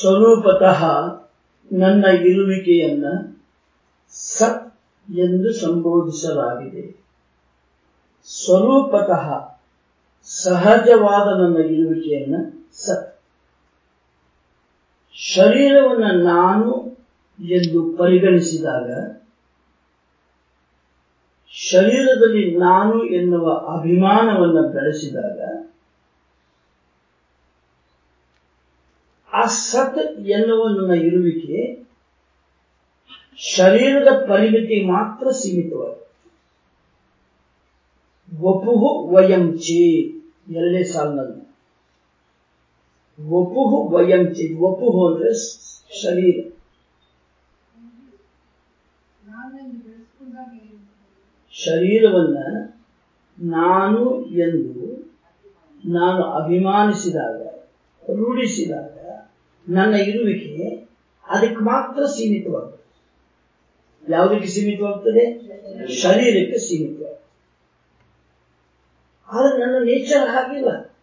ಸ್ವರೂಪತಃ ನನ್ನ ಇರುವಿಕೆಯನ್ನ ಸತ್ ಎಂದು ಸಂಬೋಧಿಸಲಾಗಿದೆ. ಸ್ವರೂಪತಃ ಸಹಜವಾದ ನನ್ನ ಇರುವಿಕೆಯನ್ನ ಸತ್. ಶರೀರವನ್ನು ನಾನು ಎಂದು ಪರಿಗಣಿಸಿದಾಗ ಶರೀರದಲ್ಲಿ ನಾನು ಎನ್ನುವ ಅಭಿಮಾನವನ್ನು ಬೆಳೆಸಿದಾಗ ಸತ್ ಎನ್ನುವ ನನ್ನ ಇರುವಿಕೆ, ಶರೀರದ ಪರಿಮಿತಿ ಮಾತ್ರ ಸೀಮಿತವಾಗಿದೆ. ವಪುಹು ವಯಂಚಿ ಎರಡನೇ ಸಾಲಿನಲ್ಲಿ. ವಪುಹು ವಯಂ ಚೇ ವಪುಹು ಅಂದ್ರೆ ಶರೀರ. ಶರೀರವನ್ನ ನಾನು ಎಂದು ನಾನು ಅಭಿಮಾನಿಸಿದಾಗ, ರೂಢಿಸಿದಾಗ ನನ್ನ ಇರುವಿಕೆ ಅದಕ್ಕೆ ಮಾತ್ರ ಸೀಮಿತವಾಗ್ತದೆ. ಯಾವುದಕ್ಕೆ ಸೀಮಿತವಾಗ್ತದೆ? ಶರೀರಕ್ಕೆ ಸೀಮಿತವಾಗ್ತದೆ. ಆದ್ರೆ ನನ್ನ ನೇಚರ್ ಹಾಗಿಲ್ಲ.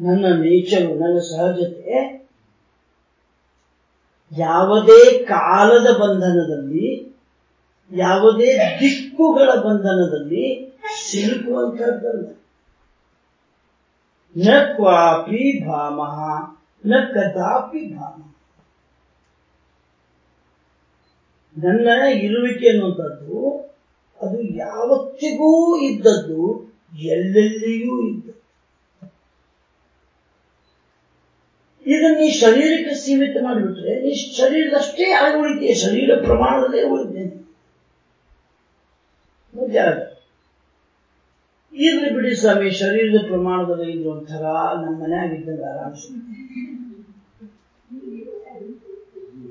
ನನ್ನ ನೇಚರು, ನನ್ನ ಸಹಜತೆ ಯಾವುದೇ ಕಾಲದ ಬಂಧನದಲ್ಲಿ, ಯಾವುದೇ ದಿಕ್ಕುಗಳ ಬಂಧನದಲ್ಲಿ ಸಿಲುಕುವಂತಹದ್ದಲ್ಲ. ನ ಕ್ವಾಪಿ ಭಾಮ ನ ಕದಾಪಿ ಭಾಮ. ನನ್ನ ಇರುವಿಕೆ ಅನ್ನುವಂಥದ್ದು, ಅದು ಯಾವತ್ತಿಗೂ ಇದ್ದದ್ದು, ಎಲ್ಲೆಲ್ಲಿಯೂ ಇದ್ದದ್ದು. ಇದನ್ನ ನೀ ಶರೀರಕ್ಕೆ ಸೀಮಿತ ಮಾಡಿಬಿಟ್ರೆ, ನೀ ಶರೀರದಷ್ಟೇ ಆಗಿ ಉಳಿತೀಯ ಶರೀರ ಪ್ರಮಾಣದಲ್ಲೇ ಉಳಿತೇನೆ. ಇರ್ಲಿ ಬಿಡಿ ಸ್ವಾಮಿ, ಶರೀರದ ಪ್ರಮಾಣದಲ್ಲಿ ಇದು ಒಂಥರ ನಮ್ಮ ಇದ್ದಂಗ ಆರಾಮ್ಸ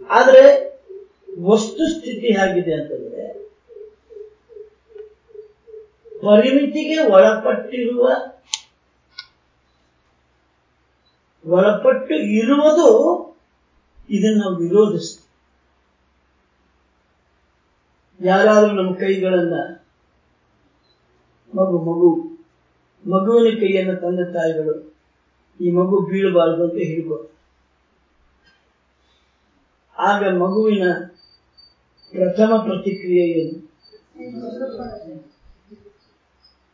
ಆದ್ರೆ ವಸ್ತುಸ್ಥಿತಿ ಹೇಗಿದೆ ಅಂತಂದ್ರೆ, ಪರಿಮಿತಿಗೆ ಒಳಪಟ್ಟಿರುವ, ಒಳಪಟ್ಟು ಇರುವುದು ಇದನ್ನು ನಾವು ವಿರೋಧಿಸ್ತೀವಿ. ಯಾರಾದ್ರೂ ನಮ್ಮ ಕೈಗಳನ್ನ ಮಗು ಮಗು. ಮಗುವಿನ ಕೈಯನ್ನು ತಂದೆ ತಾಯಿಗಳು, ಈ ಮಗು ಬೀಳಬಾರದು ಅಂತ ಹಿಡ್ಬೋದು ಆಗ ಮಗುವಿನ ಪ್ರಥಮ ಪ್ರತಿಕ್ರಿಯೆ ಏನು?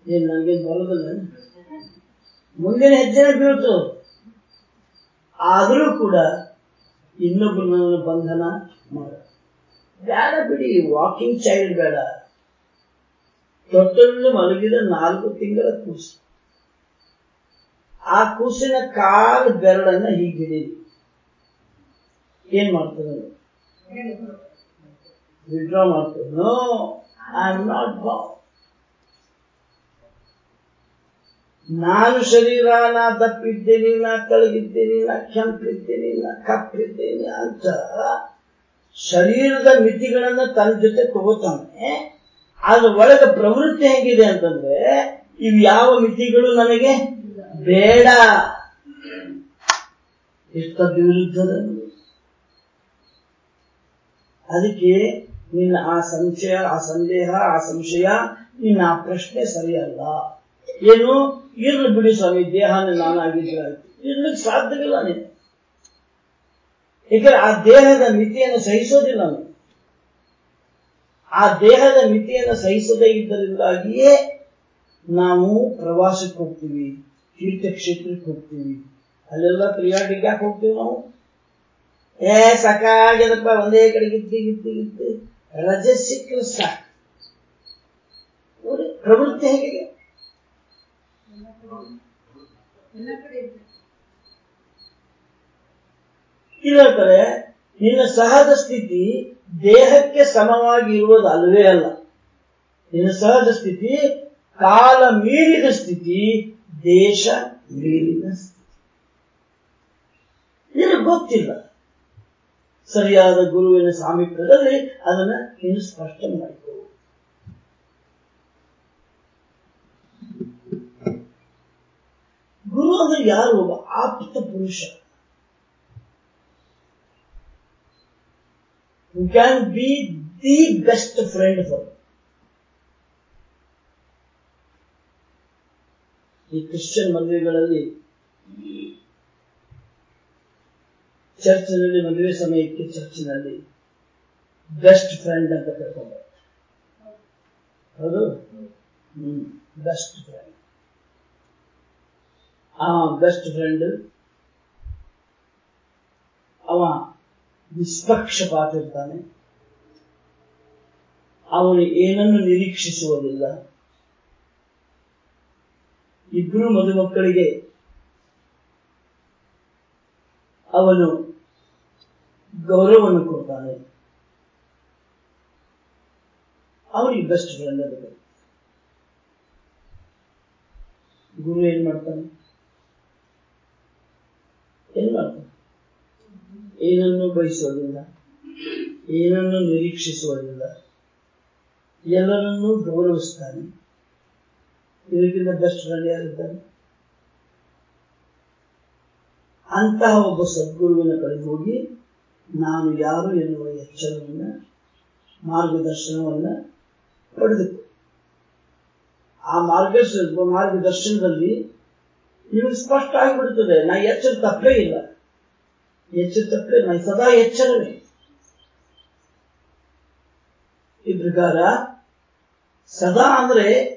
ಏನ್ ನನಗೆ ಬರೋದಲ್ಲ? ಮುಂದಿನ ಹೆಜ್ಜೆನೇ ಬೀಳ್ತು. ಆದರೂ ಕೂಡ ಇನ್ನೊಬ್ಬರನ್ನ ಬಂಧನ ಮಾಡ. ಬೇಡ ಬಿಡಿ ವಾಕಿಂಗ್ ಚೈಲ್ಡ್ ಬೇಡ. ತೊಟ್ಟಲ್ಲಿ ಮಲಗಿದ ನಾಲ್ಕು ತಿಂಗಳ ಕೂಸು. ಆ ಕೂಸಿನ ಕಾಲು ಬೆರಳನ್ನ ಹೀಗೆ ಹಿಡೀರಿ ಏನ್ ಮಾಡ್ತದೆ ವಿಡ್ರಾ ಮಾಡ್ತದೆ ನೋ ಐ ಆಮ್ ನಾಟ್ ಬಾಂಗ್ ನಾನು ಶರೀರ, ನಾ ದಪ್ಪಿದ್ದೀನಿ ನಾ ಕಳಗಿದ್ದೀನಿ ನಾ ಕೆಂಪಿದ್ದೀನಿ ನಾ ಅಂತ ಶರೀರದ ಮಿತಿಗಳನ್ನ ತನ್ನ ಜೊತೆ ತಗೋತಾನೆ ಅದ್ರ ಒಳಗೆ ಪ್ರವೃತ್ತಿ ಹೇಗಿದೆ ಅಂತಂದ್ರೆ, ಇವು ಯಾವ ಮಿತಿಗಳು ನನಗೆ ಬೇಡ. ವಿರುದ್ಧದ ಅದಕ್ಕೆ ನಿನ್ನ ಆ ಸಂಶಯ, ಆ ಸಂದೇಹ, ಆ ಸಂಶಯ, ನಿನ್ನ ಆ ಪ್ರಶ್ನೆ ಸರಿಯಲ್ಲ. ಏನು? ಇರ್ಲಿ ಬಿಡಿ ಸ್ವಾಮಿ, ದೇಹನ ನಾನಾಗಿದ್ರೆ ಇರ್ಲಿಕ್ಕೆ ಸಾಧ್ಯವಿಲ್ಲ ನೀನು ಏಕೆಂದ್ರೆ ಆ ದೇಹದ ಮಿತಿಯನ್ನು ಸಹಿಸೋದಿಲ್ಲ ನಾನು ಆ ದೇಹದ ಮಿತಿಯನ್ನು ಸಹಿಸದೇ ಇದ್ದರಿಂದಾಗಿಯೇ ನಾವು ಪ್ರವಾಸಕ್ಕೆ ಹೋಗ್ತೀವಿ, ತೀರ್ಥಕ್ಷೇತ್ರಕ್ಕೆ ಹೋಗ್ತೀವಿ. ಅಲ್ಲೆಲ್ಲ ತಿರುಗಾಟಕ್ಕೆ ಯಾಕೆ ಹೋಗ್ತೀವಿ ನಾವು? ಏ, ಸಾಕಾಗ್ಯದಪ್ಪ, ಒಂದೇ ಕಡೆ ಗಿತ್ತಿ ಗಿತ್ತಿ ಗಿತ್ತಿ. ರಜೆ ಸಿಕ್ಕರೆ ಸಾಕು. ಪ್ರವೃತ್ತಿ ಹೇಗಿದೆ? ಹೇಳ್ತಾರೆ ನಿನ್ನ ಸಹಜ ಸ್ಥಿತಿ ದೇಹಕ್ಕೆ ಸಮವಾಗಿ ಇರುವುದು ಅಲ್ವೇ ಅಲ್ಲ. ನಿನ್ನ ಸಹಜ ಸ್ಥಿತಿ, ಕಾಲ ಮೀರಿದ ಸ್ಥಿತಿ, ದೇಶ ಮೀರಿದ ಸ್ಥಿತಿ. ನಿನಗೆ ಗೊತ್ತಿಲ್ಲ. ಸರಿಯಾದ ಗುರುವಿನ ಸಾಮೀಪ್ಯದಲ್ಲಿ ಅದನ್ನ ಇನ್ನು ಸ್ಪಷ್ಟ ಮಾಡಿಕೋ. ಗುರು ಅಂದ್ರೆ ಯಾರು? ಒಬ್ಬ ಆಪ್ತ ಪುರುಷ. Who can be the best friend for you. ಈ ಕ್ರಿಶ್ಚಿಯನ್ ಮದುವೆಗಳಲ್ಲಿ ಚರ್ಚ್ನಲ್ಲಿ ಮದುವೆ ಸಮಯಕ್ಕೆ ಚರ್ಚ್ನಲ್ಲಿ ಬೆಸ್ಟ್ ಫ್ರೆಂಡ್ ಅಂತ ಕರ್ಕೊಂಡು ಹೌದು? ಬೆಸ್ಟ್ ಫ್ರೆಂಡ್ ಆ ಬೆಸ್ಟ್ ಫ್ರೆಂಡ್ ಅವ ನಿಷ್ಪಕ್ಷಪಾತ ಇರ್ತಾನೆ ಅವನು ಏನನ್ನು ನಿರೀಕ್ಷಿಸುವುದಿಲ್ಲ. ಇಬ್ಬರು ಮದುಮಕ್ಕಳಿಗೆ ಅವನು ಗೌರವವನ್ನು ಕೊಡ್ತಾನೆ. ಅವನಿಗೆ ಬೆಸ್ಟ್ ಫ್ರೆಂಡ್ ಗುರು ಏನ್ ಮಾಡ್ತಾನೆ? ಏನ್ ಮಾಡ್ತಾನೆ? ಏನನ್ನು ಬಯಸೋದಿಲ್ಲ, ಏನನ್ನು ನಿರೀಕ್ಷಿಸುವುದಿಲ್ಲ, ಎಲ್ಲರನ್ನೂ ಗೌರವಿಸ್ತಾನೆ. ಇದಕ್ಕಿಂತ ಬೆಸ್ಟ್ ಯಾರಿದ್ದಾನೆ ಅಂತಹ ಒಬ್ಬ ಸದ್ಗುರುವಿನ ಕಡೆ ಹೋಗಿ ನಾನು ಯಾರು ಎನ್ನುವ ಎಚ್ಚರವನ್ನ, ಮಾರ್ಗದರ್ಶನವನ್ನ ಪಡೆದುಕೊ ಆ ಮಾರ್ಗದರ್ಶನ ಮಾರ್ಗದರ್ಶನದಲ್ಲಿ ನಿಮಗೆ ಸ್ಪಷ್ಟ ಆಗಿಬಿಡುತ್ತದೆ, ನಾ ಎಚ್ಚರ ತಪ್ಪೇ ಇಲ್ಲ. ನಾ ಸದಾ ಎಚ್ಚರವೇ. ಈ ಪ್ರಕಾರ, ಸದಾ ಅಂದ್ರೆ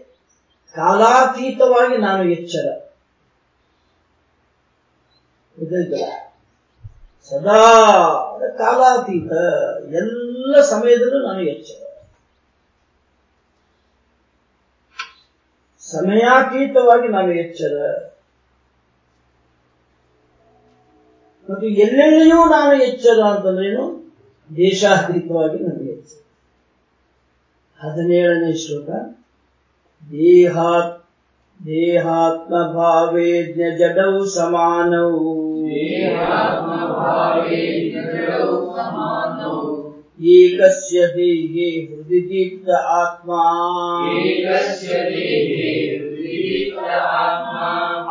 ಕಾಲಾತೀತವಾಗಿ ನಾನು ಎಚ್ಚರ. ಸದಾ ಕಾಲಾತೀತ, ಎಲ್ಲ ಸಮಯದಲ್ಲೂ ನಾನು ಎಚ್ಚರ. ಸಮಯಾತೀತವಾಗಿ ನಾನು ಎಚ್ಚರ. ಮತ್ತು ಎಲ್ಲೆಲ್ಲಿಯೂ ನಾನು ಎಚ್ಚರ ಅಂತಂದ್ರೇನು ದೇಶಾತೀತವಾಗಿ ನನಗೆ ಎಚ್ಚರ. ಹದಿನೇಳನೇ ಶ್ಲೋಕ. ದೇಹಾತ್ ದೇಹಾತ್ಮ ಭಾವೇ ಜಡೌ ಸಮಾನೌ. ಏಕಸ್ಯ ದೇಹೇ ಹೃದಯ ದೀಪ್ತ ಆತ್ಮ.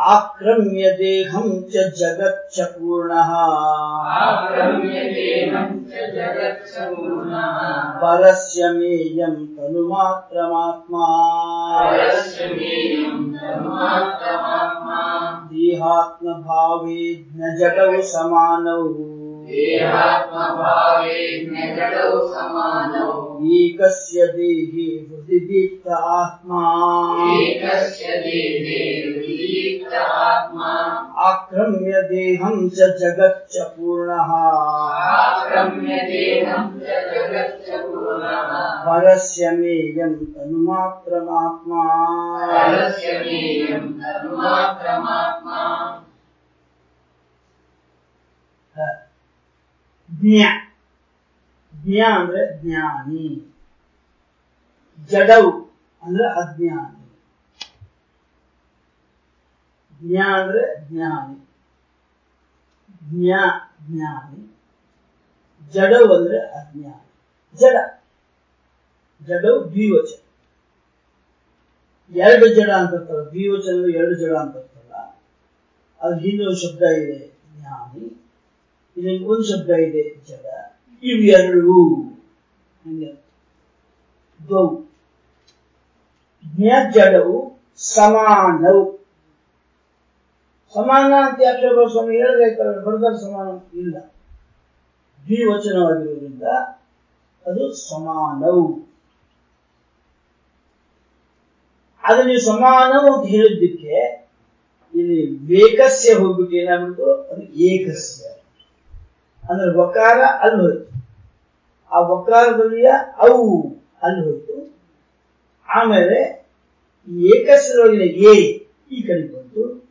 आक्रम्य देहम च जगच्चपूर्णः परस्य मेयम तनुमात्रमात्मा देहात्मभावे न जटौ समानौ। ದೇಹಂ ಚ ಜಗಚ್ಚ ಪೂರ್ಣಃ ಪರಸ್ಯ ಮೇಯಂ ತನುಮಾತ್ರಮಾತ್ಮಾ ದೇಹಾತ್ಮ ಭಾವೇ ಜಡೌ ಸಮಾನೌ ಏಕಸ್ಯ ದೇಹೇ ಹೃದಯ ದೀಪ್ತ ಆತ್ಮಾ ಆಕ್ರಮ್ಯ ದೇಹಂ ಚ ಜಗಚ್ಚ ಪೂರ್ಣಃ ಪರಸ್ಯ ಮೇಯಂ ತನುಮಾತ್ರಮಾತ್ಮಾ ಜ್ಞ. ಜ್ಞ ಅಂದ್ರೆ ಜ್ಞಾನಿ. ಜಡವು ಅಂದ್ರೆ ಅಜ್ಞಾನಿ. ಜ್ಞ ಅಂದ್ರೆ ಜ್ಞಾನಿ. ಜ್ಞ, ಜ್ಞಾನಿ. ಜಡವು ಅಂದ್ರೆ ಅಜ್ಞಾನಿ. ಜಡ. ಜಡವು ದ್ವಿವಚನ. ಎರಡು ಜಡ ಅಂತ ಇರ್ತಲ್ಲ ದ್ವಿವಚನ ಎರಡು ಜಡ ಅಂತ ಇರ್ತಲ್ಲ ಅದು ಹಿಂದೆ ಶಬ್ದ ಇದೆ. ಜ್ಞಾನಿ. ಇದಕ್ಕೆ ಒಂದು ಶಬ್ದ ಇದೆ ಜಡ ಇವೆರಡು ಹಂಗೆ. ದ್ವೌ ಜ್ಞಾಜಡವು ಸಮಾನವು. ಸಮಾನ ಅಂತ ಯಾಕೆ ಸ್ವಾಮಿ? ಹೇಳಬೇಕಾದ್ರೆ ಬರ್ದಾರ ಸಮಾನ ಇಲ್ಲ. ದ್ವಿವಚನವಾಗಿರುವುದರಿಂದ ಅದು ಸಮಾನವು. ಅದು ನೀವು ಸಮಾನವು ಅಂತ ಹೇಳಿದ್ದಕ್ಕೆ ಇಲ್ಲಿ ವೇಕಸ್ಯ ಹೋಗ್ಬಿಟ್ಟು ಏನಾಗ್ಬಿಟ್ಟು ಅದು ಏಕಸ್ಯ. ಅಂದ್ರೆ ವಕಾರ ಅಲ್ಲಿ ಹೋಯ್ತು. ಆ ವಕಾರದಲ್ಲಿಯ ಅವು ಅಲ್ಲಿ ಹೋಯ್ತು. ಆಮೇಲೆ ಏಕಸ್ಯದೊಳಗಿನ ಎ ಈ ಕಡೆ ಬಂತು.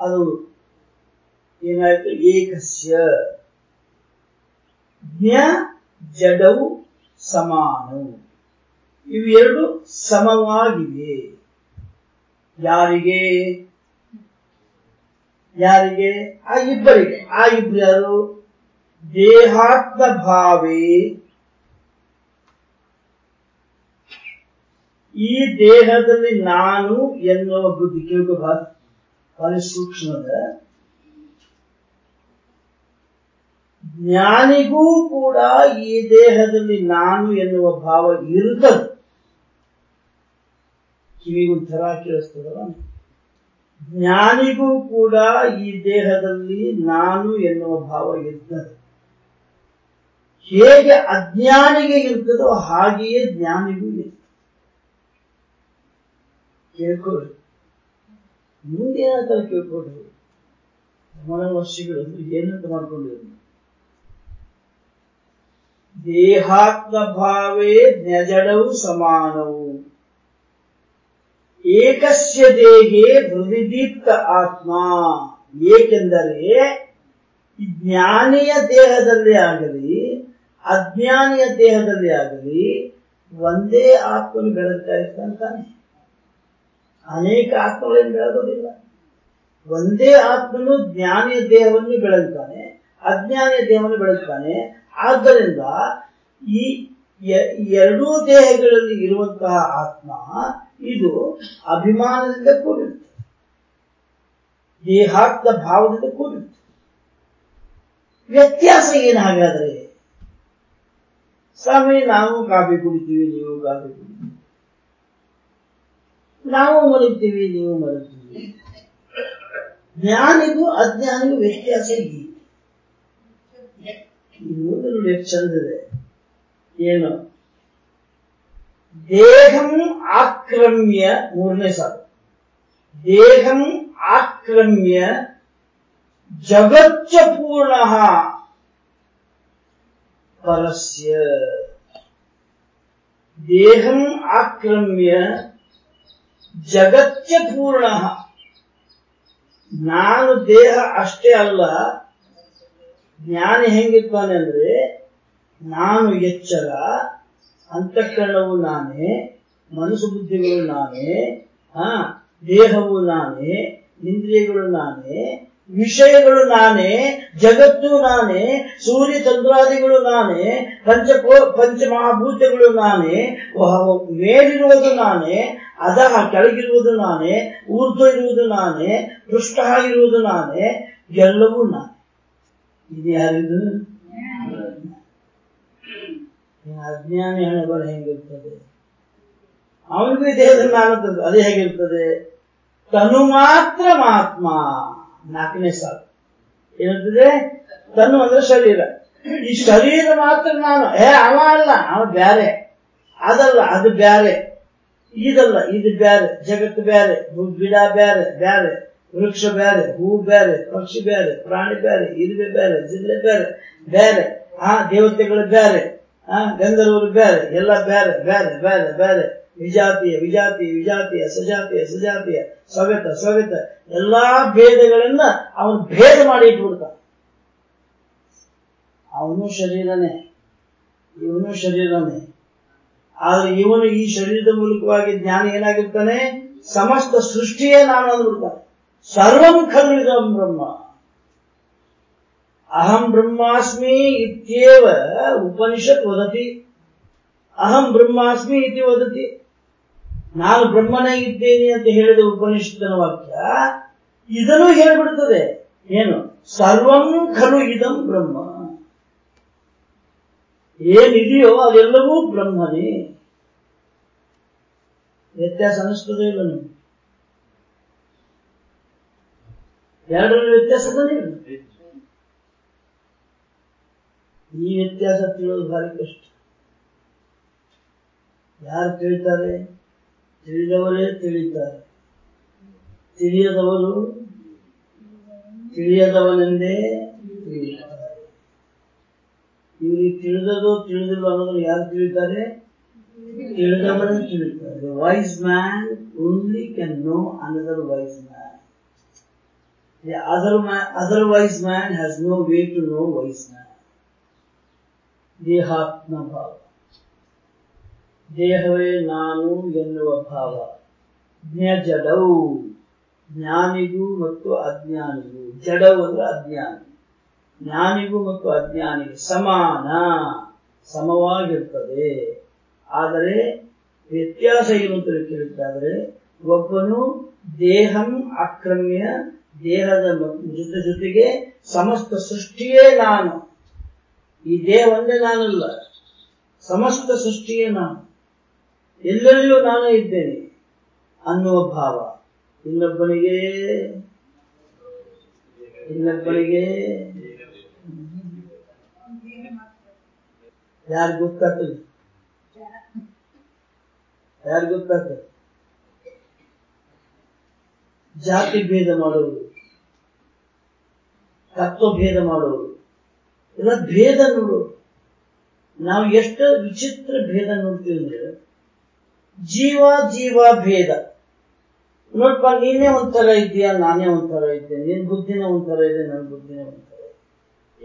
ಅದು ಏನಾಯ್ತು? ಏಕಸ್ಯ. ಜ್ಞ, ಜಡವು, ಸಮಾನವು. ಇವೆರಡು ಸಮವಾಗಿವೆ. ಯಾರಿಗೆ? ಯಾರಿಗೆ? ಆ ಇಬ್ಬರಿಗೆ. ಆ ಇಬ್ರು ಯಾರು ದೇಹಾತ್ಮ ಭಾವೇ ಈ ದೇಹದಲ್ಲಿ ನಾನು ಎನ್ನುವ ಬುದ್ಧಿ ಕೇಳ್ಕೊ ಬಹಳ ಸೂಕ್ಷ್ಮದ ಜ್ಞಾನಿಗೂ ಕೂಡ ಈ ದೇಹದಲ್ಲಿ ನಾನು ಎನ್ನುವ ಭಾವ ಇರುತ್ತದೆ. ಕಿವಿಗೊಂಥರ ಕೇಳಿಸ್ತದಲ್ಲ? ಜ್ಞಾನಿಗೂ ಕೂಡ ಈ ದೇಹದಲ್ಲಿ ನಾನು ಎನ್ನುವ ಭಾವ ಇರ್ತದೆ ಹೇಗೆ ಅಜ್ಞಾನಿಗೆ ಇರ್ತದೋ ಹಾಗೆಯೇ ಜ್ಞಾನಿಗೂ ಇರ್ತದೆ ಕೇಳ್ಕೊಳ್ಳಿ. ಮುಂದೆ ಏನಾಗ್ತಾರೆ ಕೇಳ್ಕೊಳ್ರಿ ವರ್ಷಗಳು ಏನಂತ ಮಾಡ್ಕೊಂಡಿದ್ರು. ದೇಹಾತ್ಮ ಭಾವೇ ನ್ಯಜಡವು ಸಮಾನವು. ಏಕಸ್ಯ ದೇಹೇ ಹೃದೀಪ್ತ ಆತ್ಮ. ಏಕೆಂದರೆ ಜ್ಞಾನಿಯ ದೇಹದಲ್ಲಿ ಆಗಲಿ, ಅಜ್ಞಾನಿಯ ದೇಹದಲ್ಲಿ ಆಗಲಿ, ಒಂದೇ ಆತ್ಮನು ಬೆಳಗ್ತಾ ಇರ್ತಾನೆ ಅನೇಕ ಆತ್ಮಗಳೇನು ಬೆಳಗೋದಿಲ್ಲ. ಒಂದೇ ಆತ್ಮನು ಜ್ಞಾನಿಯ ದೇಹವನ್ನು ಬೆಳಗ್ತಾನೆ, ಅಜ್ಞಾನಿಯ ದೇಹವನ್ನು ಬೆಳಗ್ತಾನೆ. ಆದ್ದರಿಂದ ಈ ಎರಡೂ ದೇಹಗಳಲ್ಲಿ ಇರುವಂತಹ ಆತ್ಮ ಇದು ಅಭಿಮಾನದಿಂದ ಕೂಡಿರುತ್ತೆ. ದೇಹಾತ್ಮ ಭಾವದಿಂದ ಕೂಡಿರುತ್ತೆ. ವ್ಯತ್ಯಾಸ ಏನು ಹಾಗಾದ್ರೆ? ಸ್ವಾಮಿ ನಾವು ಕಾಫಿ ಕುಡಿತೀವಿ, ನೀವು ಕಾಫಿ ಕುಡಿತೀವಿ. ನಾವು ಮಲಗ್ತೀವಿ, ನೀವು ಮಲಗ್ತೀವಿ. ಜ್ಞಾನಿಗೂ ಅಜ್ಞಾನಿಗೂ ವ್ಯತ್ಯಾಸ ಮುಂದೆ ನೋಡಿ ಚಂದಿದೆ ಏನು. ದೇಹಂ ಆಕ್ರಮ್ಯ ಮೂರನೇ ಸಾಲು. ದೇಹಂ ಆಕ್ರಮ್ಯ ಜಗಚ್ಚ ಪೂರ್ಣ ಪರಸ್ಯ ದೇಹಂ ಆಕ್ರಮ್ಯ ಜಗಚ್ಚ ಪೂರ್ಣ. ನಾನು ದೇಹ ಅಷ್ಟೇ ಅಲ್ಲ, ಜ್ಞಾನಿ ಹೆಂಗಿರ್ತಾನೆ ಅಂದ್ರೆ, ನಾನು ಎಚ್ಚರ ಅಂತಃಕರಣವು ನಾನೇ, ಮನಸ್ಸು ಬುದ್ಧಿಗಳು ನಾನೇ ಹಾ ದೇಹವು ನಾನೇ, ಇಂದ್ರಿಯಗಳು ನಾನೇ, ವಿಷಯಗಳು ನಾನೇ, ಜಗತ್ತು ನಾನೇ, ಸೂರ್ಯ ಚಂದ್ರಾದಿಗಳು ನಾನೇ, ಪಂಚ ಪಂಚ ಮಹಾಭೂತಗಳು ನಾನೇ ಮೇಲಿರುವುದು ನಾನೇ ಅದ ಕೆಳಗಿರುವುದು ನಾನೇ, ಊರ್ಧ್ವ ಇರುವುದು ನಾನೇ, ಪೃಷ್ಠ ಆಗಿರುವುದು ನಾನೇ, ಎಲ್ಲವೂ ನಾನೇ. ಇದು ಯಾರಿದು ಅಜ್ಞಾನಿ ಹಣೆಬರ ಹೆಂಗಿರ್ತದೆ? ಅವನಿಗೂ ದೇಹದಲ್ಲಿ ಮಾಡುತ್ತದೆ ಅದೇ ಹೇಗಿರ್ತದೆ? ತನು ಮಾತ್ರ ಮಾತ್ಮ ನಾಲ್ಕನೇ ಸಾಲ. ಏನಿರ್ತದೆ ತನು ಅಂದ್ರೆ ಶರೀರ. ಈ ಶರೀರ ಮಾತ್ರ ನಾನು. ಹೇ, ಅವ ಅಲ್ಲ, ಅವ ಬ್ಯಾರೆ. ಅದಲ್ಲ, ಅದು ಬ್ಯಾರೆ. ಇದಲ್ಲ, ಇದು ಬ್ಯಾರೆ. ಜಗತ್ತು ಬ್ಯಾರೆ, ಗಿಡ ಬ್ಯಾರೆ ಬ್ಯಾರೆ. ವೃಕ್ಷ ಬ್ಯಾರೆ, ಹೂ ಬ್ಯಾರೆ, ಪಕ್ಷಿ ಬ್ಯಾರೆ, ಪ್ರಾಣಿ ಬ್ಯಾರೆ, ಇರುವೆ ಬ್ಯಾರೆ, ಜಿಲ್ಲೆ ಬ್ಯಾರೆ ಬ್ಯಾರೆ. ಆ ದೇವತೆಗಳು ಬ್ಯಾರೆ. ಗಂಧರ್ವರು ಬೇರೆ, ಎಲ್ಲ ಬೇರೆ ಬೇರೆ ಬೇರೆ ಬೇರೆ. ವಿಜಾತಿಯ ವಿಜಾತಿ ವಿಜಾತಿಯ, ಸಜಾತಿಯ ಸಜಾತಿಯ ಸ್ವಗತ ಸ್ವಗತ ಎಲ್ಲಾ ಭೇದಗಳನ್ನ ಅವನು ಭೇದ ಮಾಡಿ ಇಟ್ಬಿಡ್ತಾನೆ. ಅವನು ಶರೀರನೇ, ಇವನು ಶರೀರನೇ. ಆದ್ರೆ ಇವನು ಈ ಶರೀರದ ಮೂಲಕವಾಗಿ ಜ್ಞಾನ ಏನಾಗಿರ್ತಾನೆ? ಸಮಸ್ತ ಸೃಷ್ಟಿಯೇ ನಾನು ಅಂದ್ಬಿಡ್ತಾನೆ ಸರ್ವಂ ಖಲ್ವಿದಂ ಬ್ರಹ್ಮ. ಅಹಂ ಬ್ರಹ್ಮಾಸ್ಮಿ ಇತ್ಯೇವ ಉಪನಿಷತ್ ವದತಿ ಅಹಂ ಬ್ರಹ್ಮಾಸ್ಮಿ ಇತಿ ವದತಿ ನಾನು ಬ್ರಹ್ಮನೇ ಇದ್ದೇನೆ ಅಂತ ಹೇಳಿದ ಉಪನಿಷತ್ತಿನ ವಾಕ್ಯ ಇದನ್ನು ಹೇಳ್ಬಿಡ್ತದೆ। ಏನು? ಸರ್ವಂ ಖಲು ಇದಂ ಬ್ರಹ್ಮ। ಏನಿದೆಯೋ ಅದೆಲ್ಲವೂ ಬ್ರಹ್ಮನೇ। ವ್ಯತ್ಯಾಸ ಅನಿಸ್ತದೆ ಇಲ್ಲ ನಿಮ್ಗೆ? ಎರಡರಲ್ಲಿ ವ್ಯತ್ಯಾಸ ಇಲ್ಲ ಈ ವ್ಯತ್ಯಾಸ ತಿಳಿಯೋದು ಭಾರಿ ಕಷ್ಟ ಯಾರು ತಿಳಿತಾರೆ ತಿಳಿದವರೇ ತಿಳಿತಾರೆ ತಿಳಿಯದವರು ತಿಳಿಯದವನೆಂದೇ ತಿಳಿಯುತ್ತಾರೆ ಇವರಿಗೆ ತಿಳಿದದೋ ತಿಳಿದಿಲ್ಲ ಅನ್ನೋದನ್ನು ಯಾರು ತಿಳಿತಾರೆ ತಿಳಿದವರೇ ತಿಳಿತಾರೆ wise man only can know another wise man The other man, other wise man has no way to know wise man. ದೇಹಾತ್ಮ ಭಾವ. ದೇಹವೇ ನಾನು ಎನ್ನುವ ಭಾವ. ಜ್ಞಜಡವು ಜ್ಞಾನಿಗೂ ಮತ್ತು ಅಜ್ಞಾನಿಗೂ. ಜಡವು ಅಂದ್ರೆ ಅಜ್ಞಾನಿ. ಜ್ಞಾನಿಗೂ ಮತ್ತು ಅಜ್ಞಾನಿಗೆ ಸಮಾನ. ಸಮವಾಗಿರ್ತದೆ. ಆದರೆ ವ್ಯತ್ಯಾಸ ಏನು ಅಂತ ಒಬ್ಬನು ದೇಹಂ ಆಕ್ರಮ್ಯ ದೇಹದ ಜೊತೆ ಜೊತೆಗೆ ಸಮಸ್ತ ಸೃಷ್ಟಿಯೇ ನಾನು. ಈ ದೇಹ ಒಂದೇ ನಾನಲ್ಲ. ಸಮಸ್ತ ಸೃಷ್ಟಿಯೇ ನಾನು. ಎಲ್ಲೆಲ್ಲಿಯೂ ನಾನೇ ಇದ್ದೇನೆ ಅನ್ನುವ ಭಾವ. ಇನ್ನೊಬ್ಬನಿಗೆ. ಇನ್ನೊಬ್ಬನಿಗೆ. ಯಾರು ಗೊತ್ತಾಗ್ತದೆ? ಯಾರು ಗೊತ್ತಾಗ್ತದೆ? ಜಾತಿ ಭೇದ ಮಾಡೋರು ತತ್ವ ಭೇದ ಮಾಡೋರು ಎಲ್ಲ ಭೇದ ನೋಡು. ನಾವು ಎಷ್ಟು ವಿಚಿತ್ರ ಭೇದ ನೋಡ್ತೀವಿ ಅಂದ್ರೆ, ಜೀವ ಜೀವ ಭೇದ. ನೋಡ್ಪ, ನೀನೇ ಒಂಥರ ಇದೆಯಾ ನಾನೇ ಒಂಥರ ಇದ್ದೆ, ನಿನ್ ಬುದ್ಧಿನೇ ಒಂಥರ ಇದೆ ನನ್ನ ಬುದ್ಧಿನೇ ಒಂಥರ ಇದೆ.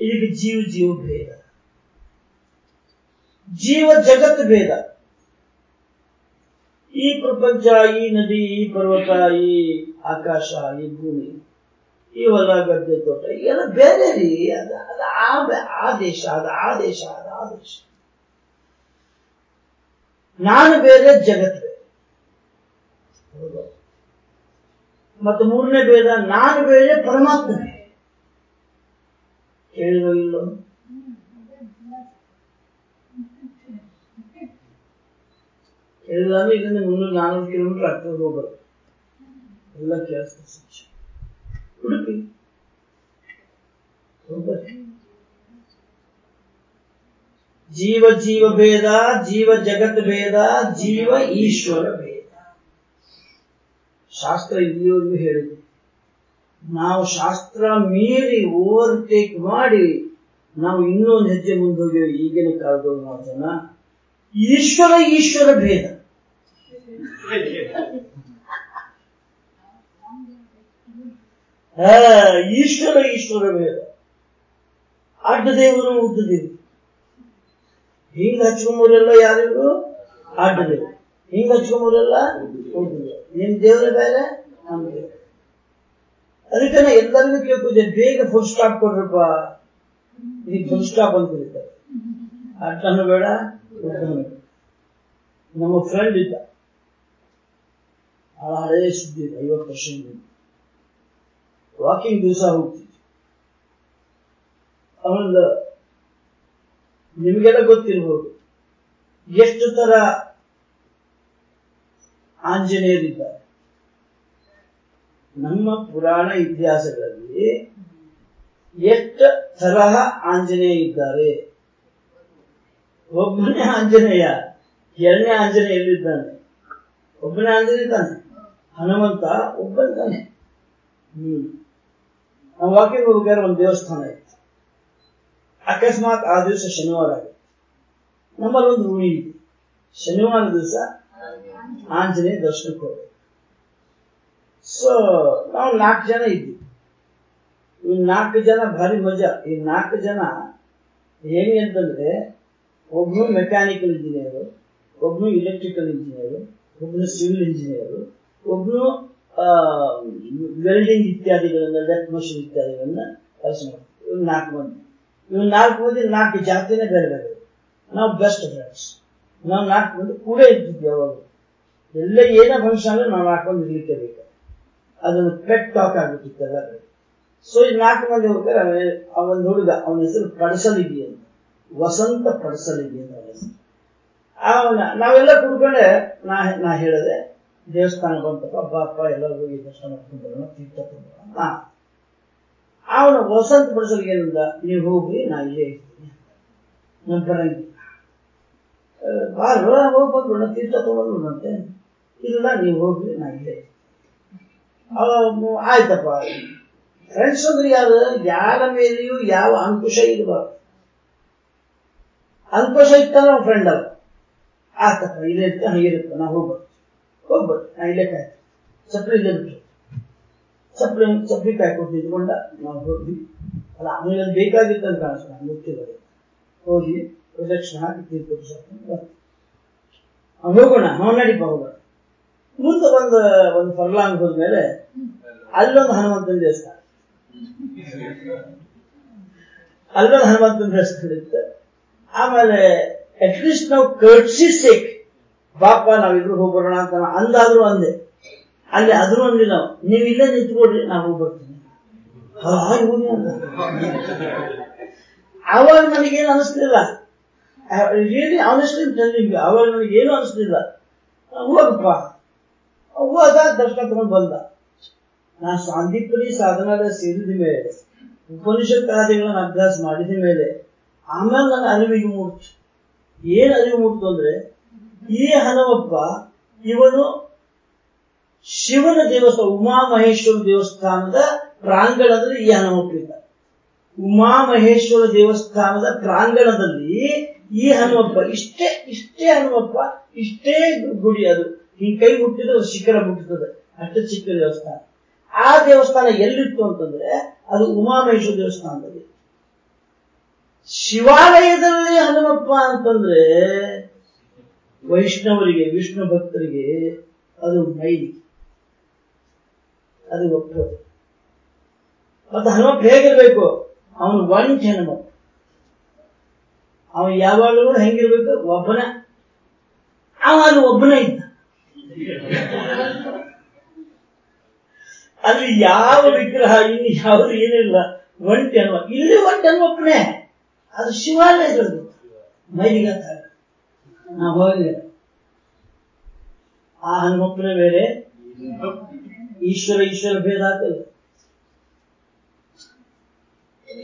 ಇದಕ್ಕೆ ಜೀವ ಜೀವ ಭೇದ. ಜೀವ ಜಗತ್ ಭೇದ. ಈ ಪ್ರಪಂಚ, ಈ ನದಿ, ಈ ಪರ್ವತ, ಈ ಆಕಾಶ, ಈ ಭೂಮಿ. ಈ ಹೊಲ ಗದ್ದೆ ತೋಟ. ಎಲ್ಲ ಬೇರೆ ರೀ, ಅದು ಅದು ಆ ದೇಶ, ಅದು ಆ ದೇಶ, ಅದು ಆ ದೇಶ. ನಾನು ಬೇರೆ ಜಗತ್ ಬೇರೆ? ಮತ್ತೆ ಮೂರನೇ ಭೇದ, ನಾನು ಬೇರೆ, ಪರಮಾತ್ಮ ಕೇಳಿರೋ ಇಲ್ಲೋ? ಕೇಳಿಲ್ಲ ಅಂದ್ರೆ ಇಲ್ಲಿಂದ ಮುನ್ನೂರು ನಾನೂರು ಕಿಲೋಮೀಟರ್ ಆಗ್ತದೆ ಹೋಗೋದು. ಎಲ್ಲ ಕೇಳಿಸ್ತದೆ ಹೋಗ್ಬರ್ರಿ. ಜೀವ ಜೀವ ಭೇದ, ಜೀವ ಜಗತ್ ಭೇದ, ಜೀವ ಈಶ್ವರ ಭೇದ. ಶಾಸ್ತ್ರ ಇಲ್ಲಿಯವರೆಗೂ ಹೇಳಿದ್ರು ನಾವು ಶಾಸ್ತ್ರ ಮೀರಿ ಓವರ್ಟೇಕ್ ಮಾಡಿ ನಾವು ಇನ್ನೊಂದು ಹೆಜ್ಜೆ ಮುಂದೋಗಿ ಈಗಿನ ಕಾಲದಲ್ಲಿ ಜನ ಈಶ್ವರ ಈಶ್ವರ ಭೇದ. ಈಶ್ವರ ಈಶ್ವರ ಭೇದ ಅಡ್ಡ ದೇವರು ಉದ್ದ ದೇವರು. ಹಿಂಗ್ ಹಚ್ಕೊಂಬರೆಲ್ಲ ಯಾರಿಗೂ? ಅಡ್ಡ ದೇವರು. ಹಿಂಗ್ ಹಚ್ಕೊಂಬರೆಲ್ಲ ಉದ್ದ ನಿಮ್ ದೇವರ ಬೇರೆ? ನಮ್ಮ ದೇವರು. ಅದಕ್ಕೆ ಎಲ್ಲರಿಗೂ ಕೇಳ್ತಿದ್ದೆ ಬೇಗ ಫುಲ್ ಸ್ಟಾಪ್ ಕೊಡ್ರಪ್ಪ. ಇದಕ್ಕೆ ಫುಲ್ ಸ್ಟಾಪ್ ಅಂತ ಕರೀತಾರೆ ಅಡ್ಡನು ಬೇಡ ನಮ್ಮ ಫ್ರೆಂಡ್ ಇದ್ದ. ಆ ಹಳೆಯ ಸುದ್ದಿ ಐವತ್ತು ವರ್ಷ ಹಿಂದೆ ವಾಕಿಂಗ್ ದಿವಸ ಹೋಗ್ತಿದ್ವಿ. ಅವನೊಂದು ನಿಮಗೆಲ್ಲ ಗೊತ್ತಿರ್ಬೋದು, ಎಷ್ಟು ತರ ಆಂಜನೇಯರಿದ್ದಾರೆ. ನಮ್ಮ ಪುರಾಣ ಇತಿಹಾಸಗಳಲ್ಲಿ ಎಷ್ಟು ತರಹ ಆಂಜನೇಯ ಇದ್ದಾರೆ. ಒಬ್ಬನೇ ಆಂಜನೇಯ, ಎರಡನೇ ಆಂಜನೇಯ ಎಲ್ಲಿದ್ದಾನೆ ಒಬ್ಬನೇ ಆಂಜನೇಯ ಇದ್ದಾನೆ ಹನುಮಂತ ಒಬ್ಬನಿದ್ದಾನೆ ಹ್ಮ್. ನಾವು ವಾಕಿಂಗ್ ಹೋಗ್ಬೇಕಾದ್ರೆ ಒಂದು ದೇವಸ್ಥಾನ ಇತ್ತು ಅಕಸ್ಮಾತ್ ಆ ದಿವಸ ಶನಿವಾರ ಆಗಿತ್ತು ನಮ್ಮಲ್ಲಿ ಒಂದು ರೂಢಿ ಇದೆ. ಶನಿವಾರ ದಿವಸ ಆಂಜನೇಯ ದರ್ಶನಕ್ಕೆ ಹೋಗ್ಬೇಕು. ಸೊ ನಾವು ನಾಲ್ಕು ಜನ ಇದ್ವಿ ಈ ನಾಲ್ಕು ಜನ ಭಾರಿ ಮಜಾ. ಈ ನಾಲ್ಕು ಜನ ಹೆಂಗೆ ಅಂತಂದ್ರೆ ಒಬ್ನು ಮೆಕ್ಯಾನಿಕಲ್ ಇಂಜಿನಿಯರ್ ಒಬ್ನು ಇಲೆಕ್ಟ್ರಿಕಲ್ ಇಂಜಿನಿಯರ್ ಒಬ್ನು ಸಿವಿಲ್ ಇಂಜಿನಿಯರ್ ಒಬ್ನು ವೆಲ್ಡಿಂಗ್ ಇತ್ಯಾದಿಗಳನ್ನ, ಲೆಫ್ಟ್ ಮಷಿನ್ ಇತ್ಯಾದಿಗಳನ್ನ ಕೆಲಸ ಮಾಡ್ತೀವಿ ಇವ್ ನಾಲ್ಕು ಮಂದಿ. ಇವ್ ನಾಲ್ಕು ಮಂದಿ, ನಾಲ್ಕು ಜಾತಿನೇ ಬೇರೆ ಬೇರೆ. ನಾವು ಬೆಸ್ಟ್ ಫ್ರೆಂಡ್ಸ್ ನಾವು ನಾಲ್ಕು ಮಂದಿ ಕೂಡ ಇರ್ತಿದ್ವಿ ಯಾವಾಗ ಎಲ್ಲ ಏನೇ ಫಂಕ್ಷನ್ ಅಂದ್ರೆ ನಾವು ನಾಲ್ಕು ಮಂದಿ ಇರ್ಲಿಕ್ಕೆ ಬೇಕು ಅದನ್ನು ಪೆಟ್ ಟಾಕ್ ಆಗ್ಬಿಟ್ಟಿತ್ತು ಎಲ್ಲ ಸೊ ಈ ನಾಲ್ಕು ಮಂದಿ ಹೋಗ್ತಾರೆ ಅವನ ಹುಡುಗ, ಅವನ ಹೆಸರು ಪಡಸಲಿಗಿ ಅಂತ. ವಸಂತ ಪಡಸಲಿಗಿ ಅಂತ ಅವನ ಹೆಸರು. ಅವನ, ನಾವೆಲ್ಲ ಕುಡ್ಕೊಂಡೆ ನಾ ನಾ ಹೇಳಿದೆ ದೇವಸ್ಥಾನ ಬಂತಪ್ಪ ಅಪ್ಪ ಎಲ್ಲರೂ ಹೋಗಿ ದರ್ಶನ ಮಾಡ್ಕೊಂಡು ತೀರ್ಥ ತಗೊಂಡು ಅವನ ವಸಂತ ಬಡಿಸೋದು ಏನಂದ ನೀವು ಹೋಗಿ ನಾ ಇಲ್ಲೇ ಇರ್ತೀನಿ ನಂತರ ಬರಂಗಿಲ್ಲ ಬಾರ ಹೋಗಿ ಬಂದ್ಬಿಡ ತೀರ್ಥ ತಗೊಂಡ್ಬಿಡಂತೆ ಇಲ್ಲ, ನೀವು ಹೋಗಿ ನಾ ಇಲ್ಲೇ ಇರ್ತೀನಿ. ಆಯ್ತಪ್ಪ. ಫ್ರೆಂಡ್ಸ್ ಅಂದ್ರೆ ಯಾರು? ಯಾರ ಮೇಲೆಯೂ ಯಾವ ಅಂಕುಶ ಇರಬಾರ್ದು. ಅಂಕುಶ ಇತ್ತಲ್ಲ ಫ್ರೆಂಡ್ ಅಲ್ಲ. ಆತಪ್ಪ ಇಲ್ಲೇ ಇರ್ತ ಇರುತ್ತೆ, ನಾ ಹೋಗ್ಬರ್ತೀನಿ. ಹೋಗ್ಬರ್ತೀನಿ ನಾ ಇಲ್ಲೇ ಕಾಯ್ತು. ಚಪ್ಪಲಿ ಇಲ್ಲೇ ಬಿಟ್ಟು ಚಪ್ಪಲಿ ಚಪ್ಪಲಿ ಕಾಯ್ಕೊಟ್ಟು ಇಟ್ಕೊಂಡ ನಾವು ಹೋದ್ವಿ. ಅಲ್ಲ ಆಮೇಲೆ ಅದು ಬೇಕಾಗಿತ್ತು ಅಂತ ನಂಗೆ ಗೊತ್ತಿಲ್ಲ ಹೋಗಿ ಪ್ರದಕ್ಷಿಣ ಹಾಕಿ ತೀರ್ಥ ಹೋಗೋಣ. ನಾವು ಹೋಗೋಣ ಮುಂದೆ ಒಂದು ಒಂದು ಫರ್ಲಾಂಗ್ ಹೋದ್ಮೇಲೆ ಅಲ್ಲೊಂದು ಹನುಮಂತನ ದೇವಸ್ಥಾನ. ಅಲ್ಲೊಂದು ಹನುಮಂತನ ದೇವಸ್ಥಾನ ಇತ್ತು ಆಮೇಲೆ ಅಟ್ಲೀಸ್ಟ್ ನಾವು ಕರ್ಸಿ ಸೇಕ್ ಬಾಪ ನಾವಿಬ್ರು ಹೋಗ್ಬರೋಣ ಅಂತ ನಾ ಅಂದಾದ್ರೂ ಅಂದೆ. ಅಲ್ಲಿ ಅದ್ರೂ ಅಂದ್ವಿ ನಾವು. ಇಲ್ಲೇ ನಿಂತ್ಕೊಡ್ರಿ ನಾವು ಹೋಗ್ಬರ್ತೀನಿ ಅವಾಗ ನನಗೇನು ಅನಿಸ್ಲಿಲ್ಲ. ರಿಯಲಿ ಆನೆಸ್ಟ್ಲಿ ಟೆಲ್ಲಿಂಗ್ ಅವಾಗ ಏನು ಅನಿಸ್ಲಿಲ್ಲ. ಹೋಗಪ್ಪ ಹೋದ ದರ್ಶನ ತಗೊಂಡು ಬಂದ. ನಾ ಸಾಂದೀಪನಿ ಸಾಧನಾದ ಸೇರಿದ ಮೇಲೆ ಉಪನಿಷತ್ತಾದಿಗಳನ್ನ ಅಭ್ಯಾಸ ಮಾಡಿದ ಮೇಲೆ, ಆಮೇಲೆ ನನ್ನ ಅರಿವಿಗೆ ಮೂಡ್ತು ಏನ್ ಅರಿವು ಮೂಡ್ತು ಅಂದ್ರೆ ಈ ಹನುಮಪ್ಪ ಇವನು ಶಿವನ ದೇವಸ್ಥಾನ ಉಮಾಮಹೇಶ್ವರ ದೇವಸ್ಥಾನದ ಪ್ರಾಂಗಣದಲ್ಲಿ ಈ ಹನುಮಪ್ಪ ಇದ್ದ ಉಮಾಮಹೇಶ್ವರ ದೇವಸ್ಥಾನದ ಪ್ರಾಂಗಣದಲ್ಲಿ ಈ ಹನುಮಪ್ಪ, ಇಷ್ಟೇ ಇಷ್ಟೇ ಹನುಮಪ್ಪ, ಇಷ್ಟೇ ಗುಡಿ ಅದು. ಈ ಕೈ ಮುಟ್ಟಿದ್ರೆ ಶಿಖರ ಮುಟ್ಟುತ್ತದೆ ಅಷ್ಟು ಚಿಕ್ಕ ದೇವಸ್ಥಾನ. ಆ ದೇವಸ್ಥಾನ ಎಲ್ಲಿತ್ತು ಅಂತಂದ್ರೆ, ಅದು ಉಮಾಮಹೇಶ್ವರ ದೇವಸ್ಥಾನದಲ್ಲಿ. ಶಿವಾಲಯದಲ್ಲಿ ಹನುಮಪ್ಪ ಅಂತಂದ್ರೆ ವೈಷ್ಣವರಿಗೆ, ವಿಷ್ಣು ಭಕ್ತರಿಗೆ ಅದು ಮೈಲಿ ಅದು ಒಪ್ಪೋದು. ಮತ್ತೆ ಹನುಮಪ್ಪ ಹೇಗಿರ್ಬೇಕು ಅವನು ಒಂಟಿ ಹನುಮಪ್ಪ ಅವನು ಯಾವಾಗಲೂ ಹೆಂಗಿರ್ಬೇಕು? ಒಬ್ಬನ ಅವ ಒಬ್ಬನ ಇದ್ದ. ಅಲ್ಲಿ ಯಾವ ವಿಗ್ರಹ, ಇಲ್ಲಿ ಯಾವುದು ಏನಿಲ್ಲ. ಒಂಟಿ ಹನುಮ ಇಲ್ಲಿ ಒಂಟಿ ಹನುಮಪ್ಪನೇ ಅದು ಶಿವಾಲಯಗಳು ಮೈಲಿಗಂತ. ಆ ಹನುಮಪ್ಪನೇ ಬೇರೆ ಈಶ್ವರ ಈಶ್ವರ ಭೇದ ಆಗ್ತದೆ.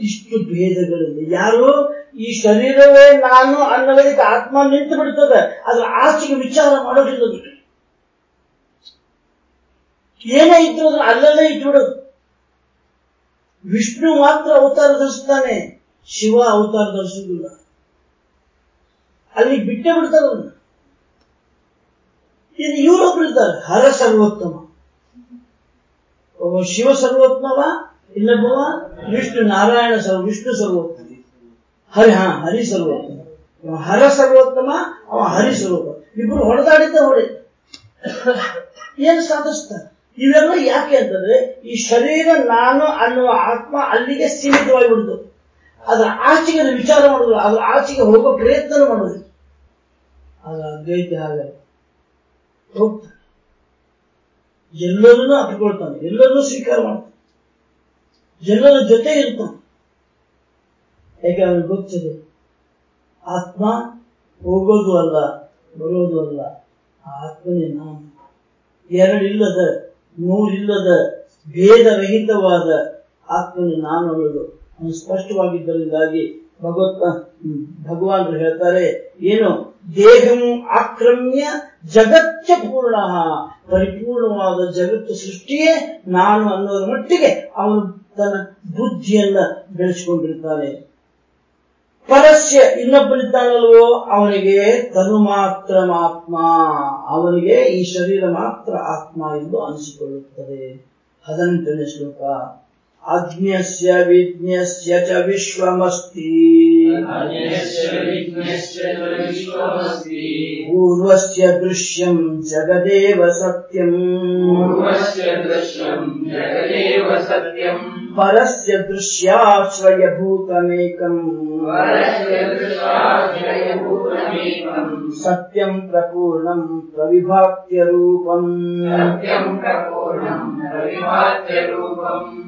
ಇಷ್ಟು ಭೇದಗಳಲ್ಲಿ ಯಾರು? ಈ ಶರೀರವೇ ನಾನು ಅನ್ನೋದಕ್ಕೆ ಆತ್ಮ ನಿಂತು ಬಿಡ್ತದೆ. ಅದ್ರ ಆಸ್ತಿಗೆ ವಿಚಾರ ಮಾಡೋದಿಲ್ಲ. ಏನೇ ಇದ್ರು ಅದ್ರ ಅಲ್ಲಲ್ಲೇ ಇಟ್ಬಿಡೋದು ವಿಷ್ಣು ಮಾತ್ರ ಅವತಾರ ಧರಿಸ್ತಾನೆ. ಶಿವ ಅವತಾರ ಧರಿಸುವುದಿಲ್ಲ. ಅಲ್ಲಿ ಬಿಟ್ಟೆ ಬಿಡ್ತಾರೆ ಇನ್ನು ಇವರೊಬ್ರು ಇದ್ದಾರೆ, ಹರ ಸರ್ವೋತ್ತಮ. ಶಿವ ಸರ್ವೋತ್ತಮವ ಇನ್ನೊಬ್ಬವ ವಿಷ್ಣು ನಾರಾಯಣ ಸರ್ವ, ವಿಷ್ಣು ಸರ್ವೋತ್ತಮ. ಹರಿ, ಹಾ, ಹರಿ ಸರ್ವೋತ್ತಮ. ಹರ ಸರ್ವೋತ್ತಮ ಅವ ಹರಿ ಸರ್ವೋತ್ತಮ. ಇಬ್ರು ಹೊಡೆದಾಡಿದ್ದ ಹೊಡೆ ಏನು ಸಾಧಿಸ್ತಾರೆ ಇವೆಲ್ಲ ಯಾಕೆ ಅಂತಂದ್ರೆ, ಈ ಶರೀರ ನಾನು ಅನ್ನುವ ಆತ್ಮ ಅಲ್ಲಿಗೆ ಸೀಮಿತವಾಗಿ ಬಿಡುದು ಅದ್ರ ಆಚೆಗೆ ವಿಚಾರ ಮಾಡುದು ಅದರ ಆಚೆಗೆ ಹೋಗೋ ಪ್ರಯತ್ನ ಮಾಡುದು. ಆಗ ಅದ್ವೈತ ಹಾಗೆ ಹೋಗ್ತಾನೆ ಎಲ್ಲರನ್ನೂ ಅಪ್ಪಿಕೊಳ್ತಾನೆ, ಎಲ್ಲರನ್ನೂ ಸ್ವೀಕಾರ ಮಾಡ್ತಾನೆ. ಎಲ್ಲರ ಜೊತೆ ಇರ್ತಾನೆ. ಯಾಕೆ ಅವನಿಗೆ ಗೊತ್ತಿದೆ? ಆತ್ಮ ಹೋಗೋದು ಅಲ್ಲ, ಬರೋದು ಅಲ್ಲ. ಆತ್ಮನೇ ನಾನು. ಎರಡಿಲ್ಲದ, ನೂರಿಲ್ಲದ, ಭೇದರಹಿತವಾದ ಆತ್ಮನೇ ನಾನು ಅನ್ನೋದು. ಸ್ಪಷ್ಟವಾಗಿದ್ದರಿಂದಾಗಿ ಭಗವತ್ ಭಗವಾನರು ಹೇಳ್ತಾರೆ, ಏನು? ದೇಹಂ ಆಕ್ರಮ್ಯ ಜಗತ್ಯ ಪೂರ್ಣ. ಪರಿಪೂರ್ಣವಾದ ಜಗತ್ತು ಸೃಷ್ಟಿಯೇ ನಾನು ಅನ್ನೋದ್ರ ಮಟ್ಟಿಗೆ ಅವನು ತನ್ನ ಬುದ್ಧಿಯನ್ನ ಬೆಳೆಸಿಕೊಂಡಿರ್ತಾನೆ. ಪರಸ್ಯ ಇನ್ನೊಬ್ಬನಿದ್ದಾನಲ್ವೋ? ಅವನಿಗೆ ತನು ಮಾತ್ರ ಆತ್ಮ. ಅವನಿಗೆ ಈ ಶರೀರ ಮಾತ್ರ ಆತ್ಮ ಎಂದು ಅನಿಸಿಕೊಳ್ಳುತ್ತದೆ. ಹದಿನೆಂಟನೇ ಶ್ಲೋಕ. अज्ञस्य विज्ञस्य च विश्वमस्ति। पूर्वस्य दृश्यं जगदेव सत्यम्। परस्य दृश्याश्रयभूतमेकम्। सत्यम् प्रपूर्णम् प्रविभात्यरूपम्।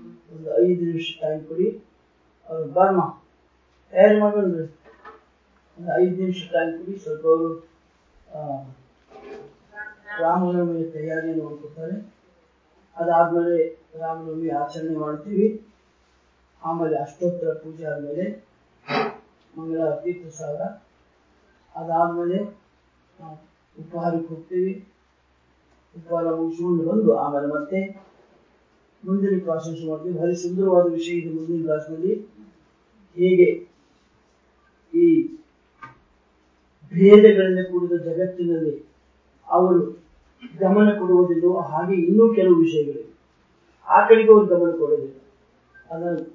ಒಂದು ಐದು ನಿಮಿಷ ಟೈಮ್ ಕೊಡಿ. ಅವ್ರು ಬರ್ಮ ತಯಾರಿ ಮಾಡೋಣ್ರಿ ಒಂದು ಐದು ನಿಮಿಷ ಟೈಮ್ ಕೊಡಿ, ಸ್ವಲ್ಪ ಅವರು ರಾಮನವಮಿ ತಯಾರಿ ನೋಡ್ಕೊತಾರೆ ಅದಾದ್ಮೇಲೆ ರಾಮನವಮಿ ಆಚರಣೆ ಮಾಡ್ತೀವಿ. ಆಮೇಲೆ ಅಷ್ಟೋತ್ತರ ಪೂಜೆ ಆದ್ಮೇಲೆ ಮಂಗಳಾರತಿ ಪ್ರಸಾದ ಅದಾದ್ಮೇಲೆ ಉಪಹಾರಕ್ಕೆ ಹೋಗ್ತೀವಿ. ಉಪಹಾರ ಮುಗಿಸ್ಕೊಂಡು ಬಂದು ಆಮೇಲೆ ಮತ್ತೆ ಮುಂದಿನ ಕ್ಲಾಸಸ್ ಮಾಡ್ತೀವಿ ಭಾರಿ ಸುಂದರವಾದ ವಿಷಯ ಇದು ಮುಂದಿನ ಕ್ಲಾಸ್ನಲ್ಲಿ. ಹೇಗೆ ಈ ಭೇದಗಳಿಂದ ಕೂಡಿದ ಜಗತ್ತಿನಲ್ಲಿ ಅವರು ಗಮನ ಕೊಡುವುದಿಲ್ಲವೋ ಹಾಗೆ ಇನ್ನೂ ಕೆಲವು ವಿಷಯಗಳಿವೆ. ಆ ಕಡೆಗೆ ಅವರು ಗಮನ ಕೊಡೋದಿಲ್ಲ. ಅದನ್ನು